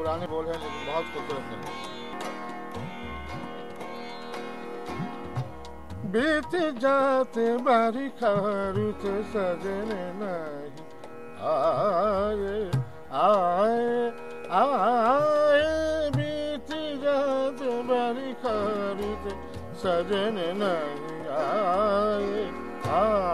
पुराने बोल हैं लेकिन बहुत खूबसूरत हैं। बीत जाते बारिखा रुत सजन नहीं। आए आए आए, बीत जाते बारिखा रुत सजन नहीं। आए आए आए।